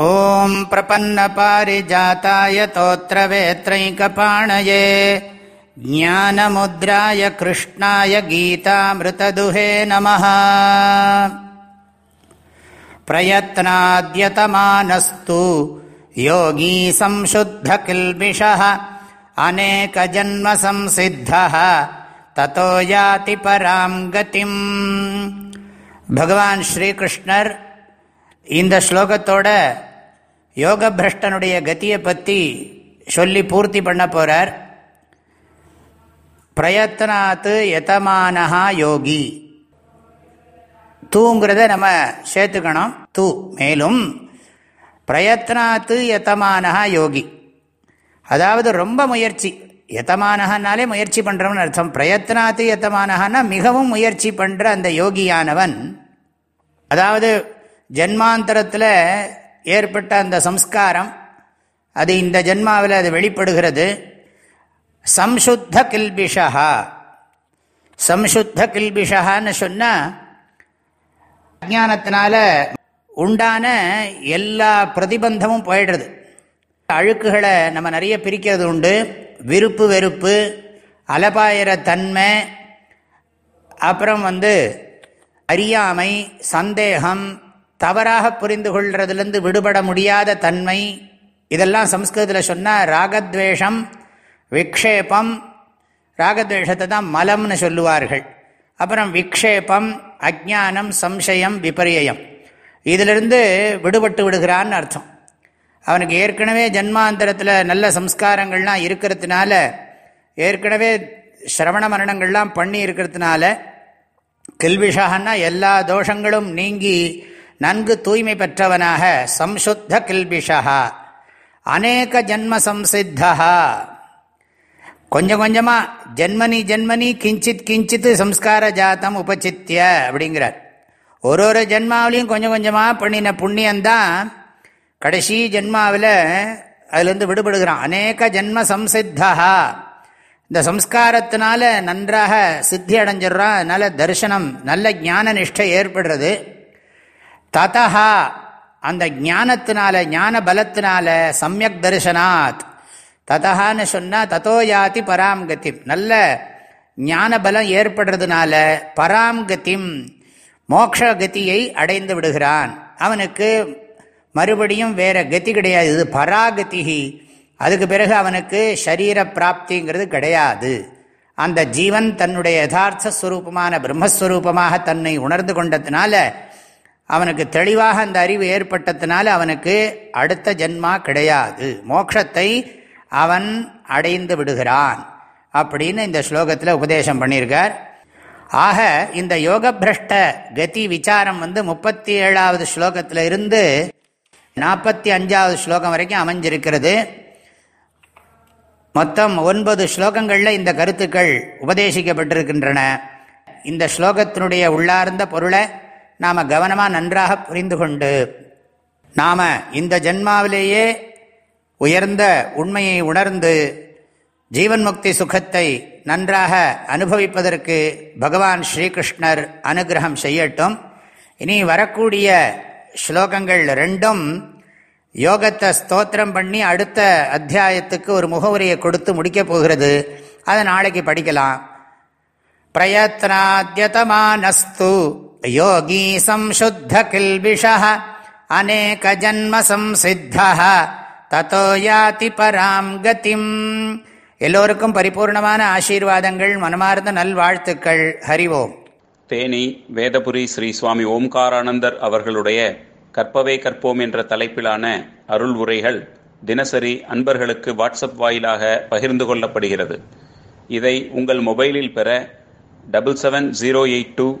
ॐ प्रपन्नपारिजाताय तोत्रवेत्रैकपाणये ज्ञानमुद्राय कृष्णाय गीतामृतदुहे नमः प्रयत्नाद्यतमानस्तु योगी संशुद्धकिल्बिषः अनेकजन्मसंसिद्धः ततो याति परां गतिम् பகவான் ஸ்ரீகிருஷ்ணர் இந்த ஸ்லோகத்தோட யோக பிரஷ்டனுடைய கத்தியை பற்றி சொல்லி பூர்த்தி பண்ண போகிறார் பிரயத்னாத்து யதமானஹா யோகி. தூங்கிறத நம்ம சேர்த்துக்கணும். தூ மேலும் பிரயத்னாத்து யதமானஹா யோகி. அதாவது ரொம்ப முயற்சி. யதமானஹனாலே முயற்சி பண்ணுறவன் அர்த்தம். பிரயத்னாத்து யத்தமானஹான்னா மிகவும் முயற்சி பண்ணுற அந்த யோகியானவன். அதாவது ஜென்மாந்தரத்தில் ஏற்பட்ட அந்த சம்ஸ்காரம் அது இந்த ஜென்மாவில் அது வெளிப்படுகிறது. சம்சுத்த கில்பிஷா சம்சுத்த கில்பிஷான்னு சொன்னால் அஜானத்தினால உண்டான எல்லா பிரதிபந்தமும் போயிடுறது. அழுக்குகளை நம்ம நிறைய பிரிக்கிறது உண்டு. விருப்பு வெறுப்பு அலபாயிர தன்மை அப்புறம் வந்து அறியாமை சந்தேகம் தவறாக புரிந்து கொள்றதுலேருந்து விடுபட முடியாத தன்மை. இதெல்லாம் சம்ஸ்கிருதத்தில் சொன்னால் ராகத்வேஷம் விக்ஷேபம் ராகத்வேஷத்தை தான் மலம்னு சொல்லுவார்கள். அப்புறம் விக்ஷேபம் அஜானம் சம்சயம் விபரியம் இதிலிருந்து விடுபட்டு விடுகிறான்னு அர்த்தம். அவனுக்கு ஏற்கனவே ஜன்மாந்தரத்தில் நல்ல சம்ஸ்காரங்கள்லாம் இருக்கிறதுனால ஏற்கனவே சிரவண மரணங்கள்லாம் பண்ணி இருக்கிறதுனால கில்பிஷான்னா எல்லா தோஷங்களும் நீங்கி நன்கு தூய்மை பெற்றவனாக சம்சுத்த கில்பிஷா அநேக ஜன்ம சம்சித்தா கொஞ்சம் கொஞ்சமாக ஜென்மனி ஜென்மனி கிஞ்சித் கிஞ்சித் சம்ஸ்கார ஜாத்தம் உபசித்திய அப்படிங்கிறார். ஒரு ஒரு ஜென்மாவிலையும் கொஞ்சம் கொஞ்சமாக பண்ணின புண்ணியந்தான் கடைசி ஜென்மாவில் அதுலேருந்து விடுபடுகிறான். அநேக ஜென்ம சம்சித்தா இந்த சம்ஸ்காரத்தினால நன்றாக சித்தி அடைஞ்சிடுறான். அதனால் தரிசனம் நல்ல ஞான நிஷ்டை ஏற்படுறது. ததா அந்த ஞானத்தினால ஞான பலத்தினால சமயக் தரிசனாத். ததஹான்னு சொன்னால் தத்தோ யாதி பராம்கத்திம் நல்ல ஞான பலம் ஏற்படுறதுனால பராம்கத்திம் மோக்ஷ கதியை அடைந்து விடுகிறான். அவனுக்கு மறுபடியும் வேற கதி கிடையாது. இது பராகதிகி அதுக்கு பிறகு அவனுக்கு சரீர பிராப்திங்கிறது கிடையாது. அந்த ஜீவன் தன்னுடைய யதார்த்த ஸ்வரூபமான பிரம்மஸ்வரூபமாக தன்னை உணர்ந்து கொண்டதுனால அவனுக்கு தெளிவாக அந்த அறிவு ஏற்பட்டதுனால அவனுக்கு அடுத்த ஜென்மா கிடையாது. மோட்சத்தை அவன் அடைந்து விடுகிறான் அப்படின்னு இந்த ஸ்லோகத்தில் உபதேசம் பண்ணியிருக்கார். ஆக இந்த யோக பிரஷ்ட கதி விசாரம் வந்து முப்பத்தி ஏழாவது ஸ்லோகத்தில் இருந்து நாற்பத்தி அஞ்சாவது ஸ்லோகம் வரைக்கும் அமைஞ்சிருக்கிறது. மொத்தம் ஒன்பது ஸ்லோகங்களில் இந்த கருத்துக்கள் உபதேசிக்கப்பட்டிருக்கின்றன. இந்த ஸ்லோகத்தினுடைய உள்ளார்ந்த பொருளை நாம் கவனமாக நன்றாக புரிந்து கொண்டு நாம் இந்த ஜென்மாவிலேயே உயர்ந்த உண்மையை உணர்ந்து ஜீவன் முக்தி சுகத்தை நன்றாக அனுபவிப்பதற்கு பகவான் ஸ்ரீகிருஷ்ணர் அனுகிரகம் செய்யட்டும். இனி வரக்கூடிய ஸ்லோகங்கள் ரெண்டும் யோகத்தை ஸ்தோத்திரம் பண்ணி அடுத்த அத்தியாயத்துக்கு ஒரு முகவுரையை கொடுத்து முடிக்கப் போகிறது. அதை நாளைக்கு படிக்கலாம். பிரயத்னாத்யதமானஸ்து யோகி சம்சுத்த கில்பிஷ தத்தோ யாதி பராம் கதிம் எல்லோருக்கும் பரிபூர்ணமான ஆசீர்வாதங்கள் மனமார்ந்த நல்வாழ்த்துக்கள். ஹரிவோம் தேனி வேதபுரி ஸ்ரீ சுவாமி ஓம்காரானந்தர் அவர்களுடைய கற்பவே கற்போம் என்ற தலைப்பிலான அருள் உரைகள் தினசரி அன்பர்களுக்கு வாட்ஸ்அப் வாயிலாக பகிர்ந்து கொள்ளப்படுகிறது. இதை உங்கள் மொபைலில் பெற double seven zero eight two